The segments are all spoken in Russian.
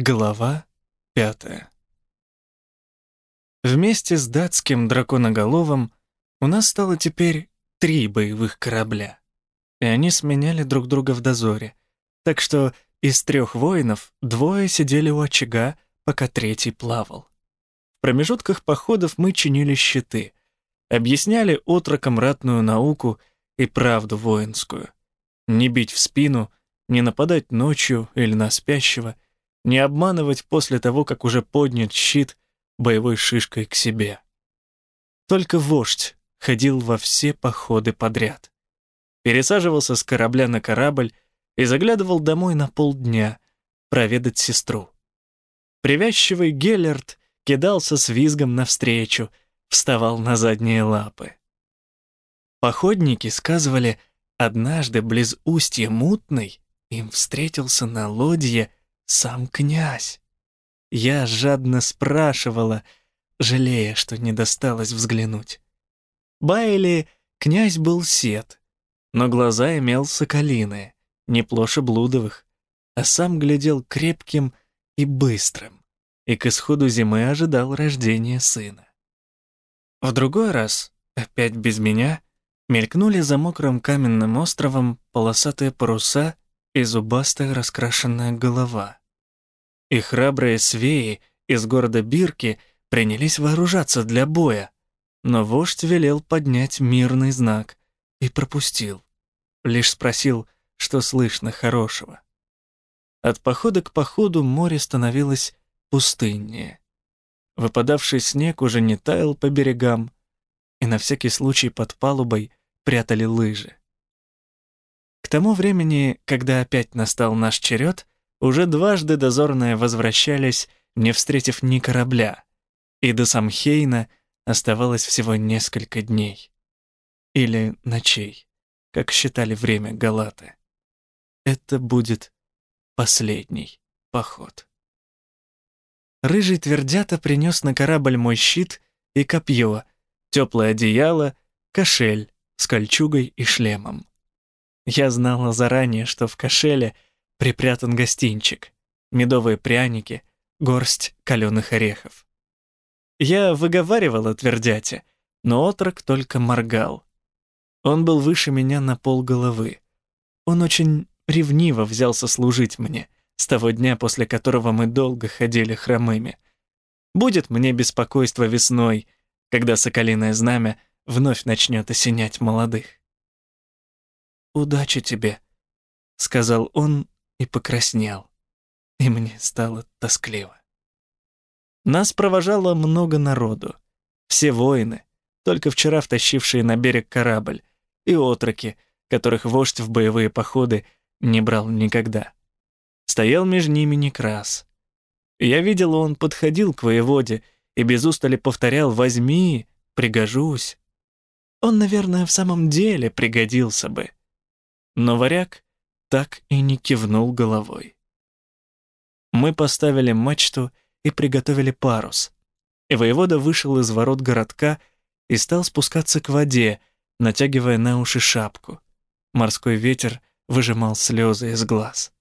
Глава пятая. Вместе с датским драконоголовым у нас стало теперь три боевых корабля, и они сменяли друг друга в дозоре, так что из трех воинов двое сидели у очага, пока третий плавал. В промежутках походов мы чинили щиты, объясняли отрокам ратную науку и правду воинскую. Не бить в спину, не нападать ночью или на спящего — не обманывать после того, как уже поднят щит боевой шишкой к себе. Только вождь ходил во все походы подряд. Пересаживался с корабля на корабль и заглядывал домой на полдня проведать сестру. Привязчивый Геллерт кидался с визгом навстречу, вставал на задние лапы. Походники сказывали, однажды близ устья Мутной им встретился на лодье сам князь. Я жадно спрашивала, жалея, что не досталось взглянуть. Байли князь был сед, но глаза имел соколиные, не плоше блудовых, а сам глядел крепким и быстрым, и к исходу зимы ожидал рождения сына. В другой раз, опять без меня, мелькнули за мокрым каменным островом полосатые паруса и зубастая раскрашенная голова. И храбрые свеи из города Бирки принялись вооружаться для боя, но вождь велел поднять мирный знак и пропустил. Лишь спросил, что слышно хорошего. От похода к походу море становилось пустыннее. Выпадавший снег уже не таял по берегам, и на всякий случай под палубой прятали лыжи. К тому времени, когда опять настал наш черед, уже дважды дозорные возвращались, не встретив ни корабля, и до Самхейна оставалось всего несколько дней. Или ночей, как считали время Галаты. Это будет последний поход. Рыжий твердята принес на корабль мой щит и копье, теплое одеяло, кошель с кольчугой и шлемом. Я знала заранее, что в кошеле — припрятан гостинчик, медовые пряники, горсть каленых орехов. Я выговаривала твердяте, но отрок только моргал. Он был выше меня на пол головы. Он очень ревниво взялся служить мне, с того дня, после которого мы долго ходили хромыми. Будет мне беспокойство весной, когда соколиное знамя вновь начнет осенять молодых. «Удачи тебе», — сказал он и покраснел, и мне стало тоскливо. Нас провожало много народу, все воины, только вчера втащившие на берег корабль, и отроки, которых вождь в боевые походы не брал никогда. Стоял между ними Некрас. Я видел, он подходил к воеводе и без устали повторял «возьми, пригожусь». Он, наверное, в самом деле пригодился бы. Но варяг так и не кивнул головой. Мы поставили мачту и приготовили парус. И воевода вышел из ворот городка и стал спускаться к воде, натягивая на уши шапку. Морской ветер выжимал слезы из глаз.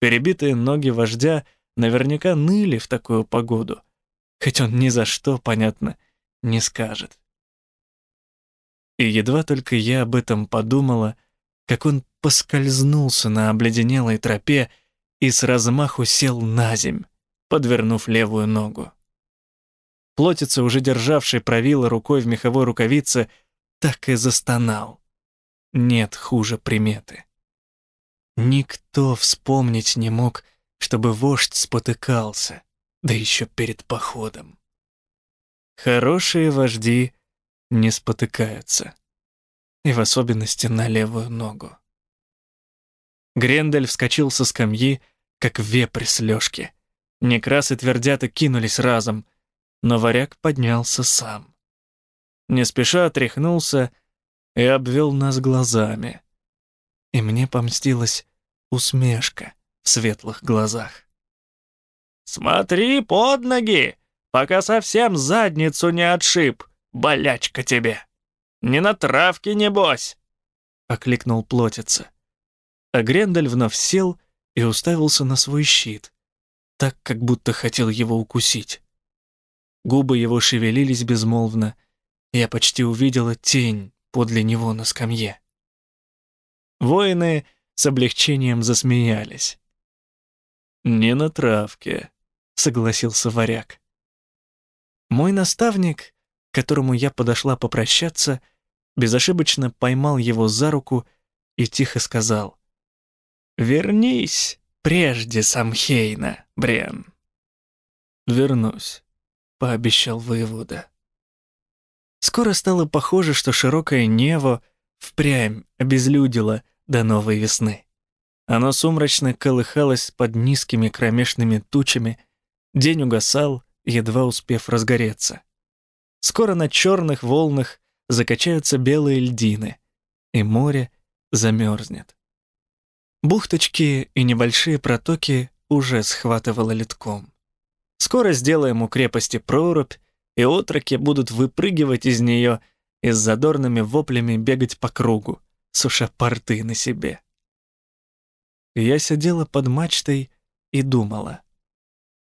Перебитые ноги вождя наверняка ныли в такую погоду, хоть он ни за что, понятно, не скажет. И едва только я об этом подумала, как он поскользнулся на обледенелой тропе и с размаху сел на земь, подвернув левую ногу. Плотица, уже державший правило рукой в меховой рукавице, так и застонал. Нет хуже приметы. Никто вспомнить не мог, чтобы вождь спотыкался, да еще перед походом. Хорошие вожди не спотыкаются, и в особенности на левую ногу. Грендель вскочил со скамьи, как вепрь с лёжки. Некрас и твердята кинулись разом, но варяг поднялся сам. Не спеша отряхнулся и обвел нас глазами. И мне помстилась усмешка в светлых глазах. «Смотри под ноги, пока совсем задницу не отшиб, болячка тебе! Не на травке, небось!» — окликнул плотица. А Грендель вновь сел и уставился на свой щит. так, как будто хотел его укусить. Губы его шевелились безмолвно, я почти увидела тень подле него на скамье. Воины с облегчением засмеялись. «Не на травке», — согласился варяг. Мой наставник, к которому я подошла попрощаться, безошибочно поймал его за руку и тихо сказал. «Вернись прежде Самхейна, Брен». «Вернусь», — пообещал воевода. Скоро стало похоже, что широкое Нево впрямь обезлюдило до новой весны. Оно сумрачно колыхалось под низкими кромешными тучами, день угасал, едва успев разгореться. Скоро на черных волнах закачаются белые льдины, и море замерзнет. Бухточки и небольшие протоки уже схватывало литком. Скоро сделаем у крепости прорубь, и отроки будут выпрыгивать из нее и с задорными воплями бегать по кругу, суша порты на себе. Я сидела под мачтой и думала.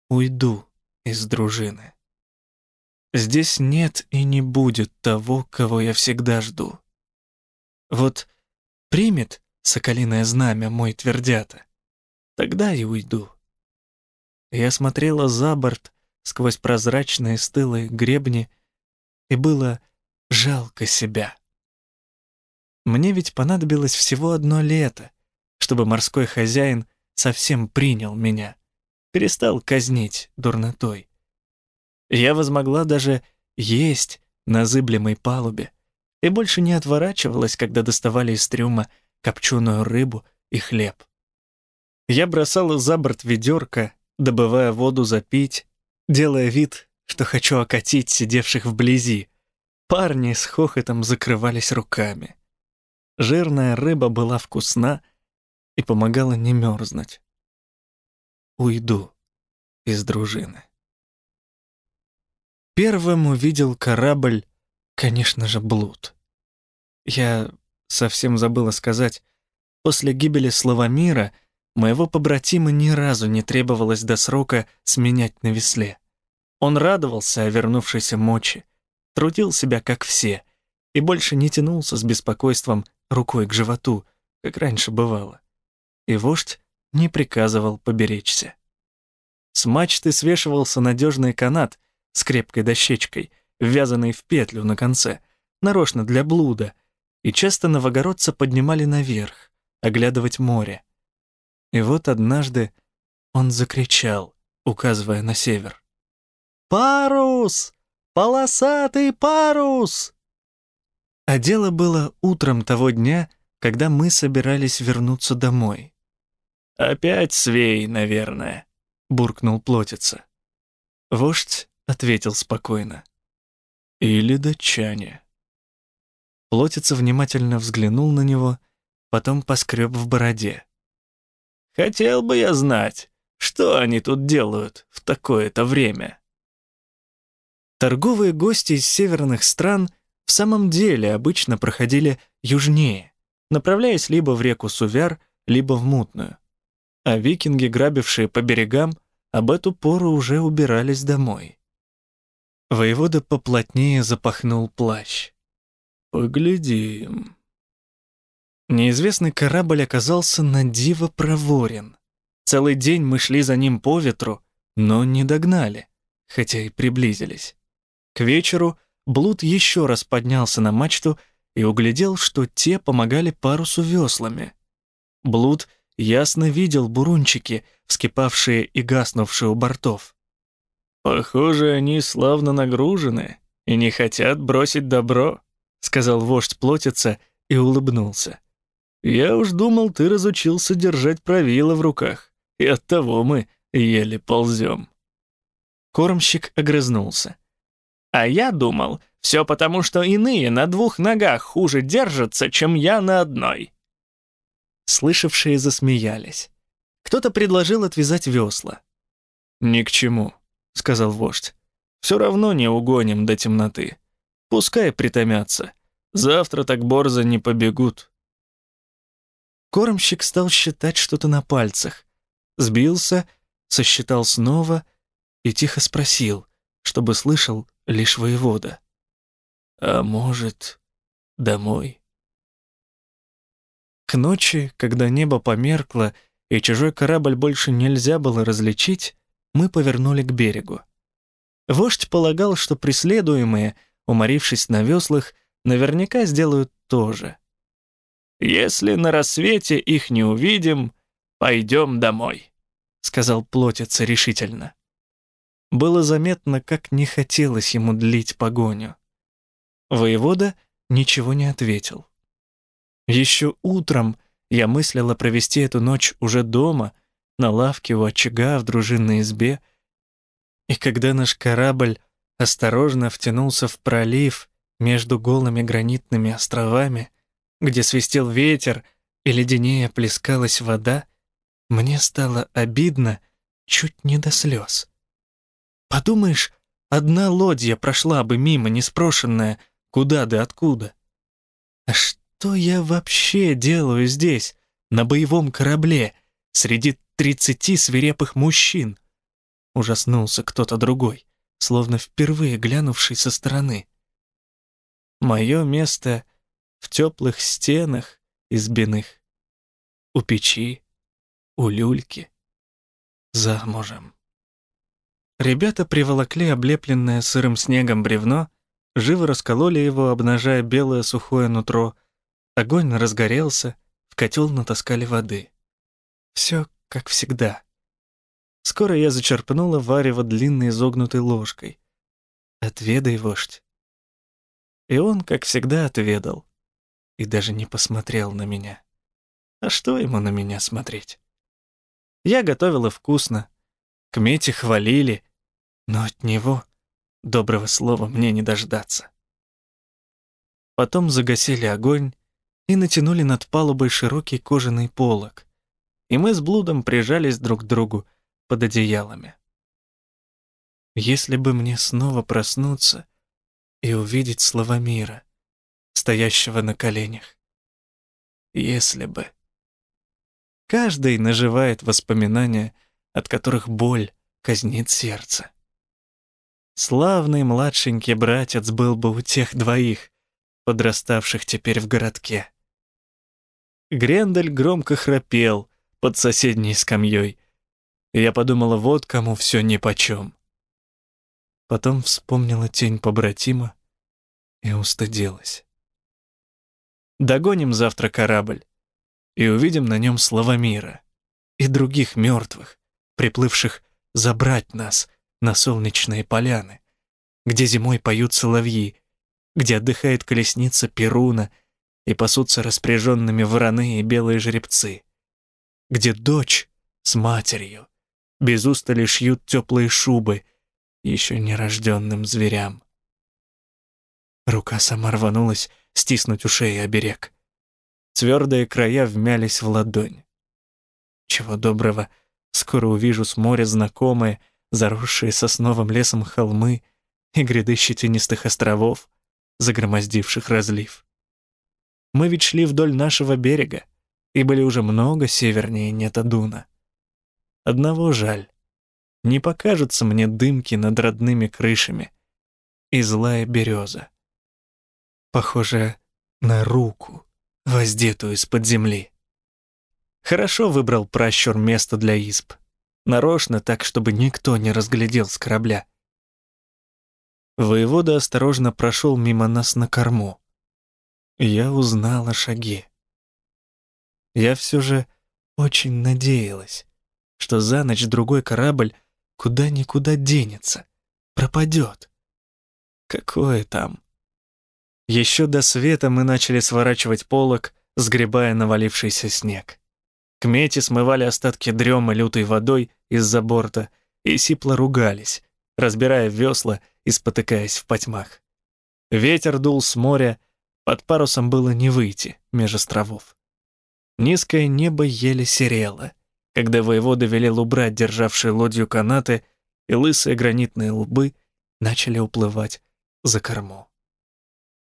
Уйду из дружины. Здесь нет и не будет того, кого я всегда жду. Вот примет соколиное знамя мой твердята, тогда и уйду. Я смотрела за борт сквозь прозрачные стылые гребни, и было жалко себя. Мне ведь понадобилось всего одно лето, чтобы морской хозяин совсем принял меня, перестал казнить дурнотой. Я возмогла даже есть на зыблемой палубе и больше не отворачивалась, когда доставали из трюма копченую рыбу и хлеб. Я бросала за борт ведерко, добывая воду запить, делая вид, что хочу окатить сидевших вблизи. Парни с хохотом закрывались руками. Жирная рыба была вкусна и помогала не мерзнуть. Уйду из дружины. Первым увидел корабль, конечно же, Блуд. Я совсем забыла сказать, после гибели Славомира моего побратима ни разу не требовалось до срока сменять на весле. Он радовался о вернувшейся мочи, трудил себя как все и больше не тянулся с беспокойством рукой к животу, как раньше бывало. И вождь не приказывал поберечься. С мачты свешивался надежный канат с крепкой дощечкой, ввязанный в петлю на конце, нарочно для блуда, и часто новогородца поднимали наверх, оглядывать море. И вот однажды он закричал, указывая на север. «Парус! Полосатый парус!» А дело было утром того дня, когда мы собирались вернуться домой. «Опять свей, наверное», — буркнул плотица. Вождь ответил спокойно. «Или датчане». Плотица внимательно взглянул на него, потом поскреб в бороде. «Хотел бы я знать, что они тут делают в такое-то время». Торговые гости из северных стран в самом деле обычно проходили южнее, направляясь либо в реку Сувяр, либо в Мутную. А викинги, грабившие по берегам, об эту пору уже убирались домой. Воевода поплотнее запахнул плащ. «Поглядим». Неизвестный корабль оказался на диво проворен. Целый день мы шли за ним по ветру, но не догнали, хотя и приблизились. К вечеру Блуд еще раз поднялся на мачту и углядел, что те помогали парусу веслами. Блуд ясно видел бурунчики, вскипавшие и гаснувшие у бортов. «Похоже, они славно нагружены и не хотят бросить добро», — сказал вождь плотица и улыбнулся. «Я уж думал, ты разучился держать правила в руках, и оттого мы еле ползем». Кормщик огрызнулся. «А я думал, все потому, что иные на двух ногах хуже держатся, чем я на одной». Слышавшие засмеялись. Кто-то предложил отвязать весла. «Ни к чему», — сказал вождь. «Все равно не угоним до темноты. Пускай притомятся. Завтра так борзо не побегут. Кормщик стал считать что-то на пальцах. Сбился, сосчитал снова и тихо спросил, чтобы слышал лишь воевода. «А может, домой?» К ночи, когда небо померкло и чужой корабль больше нельзя было различить, мы повернули к берегу. Вождь полагал, что преследуемые, уморившись на веслах, наверняка сделают то же. «Если на рассвете их не увидим, пойдем домой», — сказал плотица решительно. Было заметно, как не хотелось ему длить погоню. Воевода ничего не ответил. Еще утром я мыслила провести эту ночь уже дома, на лавке у очага в дружинной избе, и когда наш корабль осторожно втянулся в пролив между голыми гранитными островами, где свистел ветер и леденее плескалась вода, мне стало обидно чуть не до слез. Подумаешь, одна лодья прошла бы мимо, неспрошенная, куда да откуда. А что я вообще делаю здесь, на боевом корабле, среди тридцати свирепых мужчин? Ужаснулся кто-то другой, словно впервые глянувший со стороны. Мое место в теплых стенах избиных, у печи, у люльки, замужем. Ребята приволокли облепленное сырым снегом бревно, живо раскололи его, обнажая белое сухое нутро. Огонь разгорелся, в котел натаскали воды. Все как всегда. Скоро я зачерпнула варево длинной изогнутой ложкой. «Отведай, вождь». И он, как всегда, отведал. И даже не посмотрел на меня. А что ему на меня смотреть? Я готовила вкусно. К мете хвалили, но от него доброго слова мне не дождаться. Потом загасили огонь и натянули над палубой широкий кожаный полог, и мы с блудом прижались друг к другу, под одеялами. Если бы мне снова проснуться и увидеть слова мира, стоящего на коленях. Если бы. Каждый наживает воспоминания, от которых боль казнит сердце. Славный младшенький братец был бы у тех двоих, подраставших теперь в городке. Грендель громко храпел под соседней скамьей, и я подумала, вот кому все нипочем. Потом вспомнила тень побратима и устыдилась. Догоним завтра корабль и увидим на нем слова мира и других мертвых, приплывших забрать нас на солнечные поляны, где зимой поют соловьи, где отдыхает колесница Перуна и пасутся распряженными вороны и белые жеребцы, где дочь с матерью без устали шьют теплые шубы еще нерожденным зверям. Рука сама рванулась стиснуть у шеи оберег. Твердые края вмялись в ладонь. Чего доброго, скоро увижу с моря знакомые, заросшие сосновым лесом холмы и гряды щетинистых островов, загромоздивших разлив. Мы ведь шли вдоль нашего берега и были уже много севернее Нетадуна. Одного жаль. Не покажутся мне дымки над родными крышами и злая береза. Похоже на руку, воздетую из-под земли. Хорошо выбрал пращур место для исп. Нарочно так, чтобы никто не разглядел с корабля. Воевода осторожно прошел мимо нас на корму. Я узнала шаги. Я все же очень надеялась, что за ночь другой корабль куда-никуда денется, пропадет. Какое там? Еще до света мы начали сворачивать полок, сгребая навалившийся снег. К мете смывали остатки дрема лютой водой из-за борта и сипло ругались, разбирая весла и спотыкаясь в потьмах. Ветер дул с моря, под парусом было не выйти меж островов. Низкое небо еле серело — когда воевода велел убрать державшие лодью канаты, и лысые гранитные лбы начали уплывать за корму.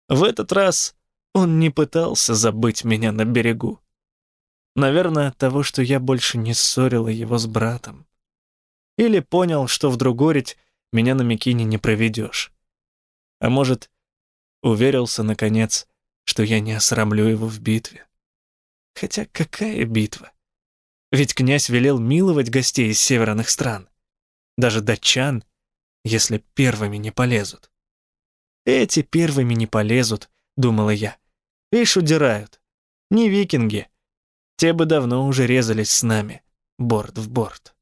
В этот раз он не пытался забыть меня на берегу. Наверное, от того, что я больше не ссорила его с братом. Или понял, что в Другорить меня на Микине не проведешь. А может, уверился, наконец, что я не осрамлю его в битве. Хотя какая битва? Ведь князь велел миловать гостей из северных стран. Даже датчан, если первыми не полезут. Эти первыми не полезут, думала я. Ишь, удирают. Не викинги. Те бы давно уже резались с нами, борт в борт.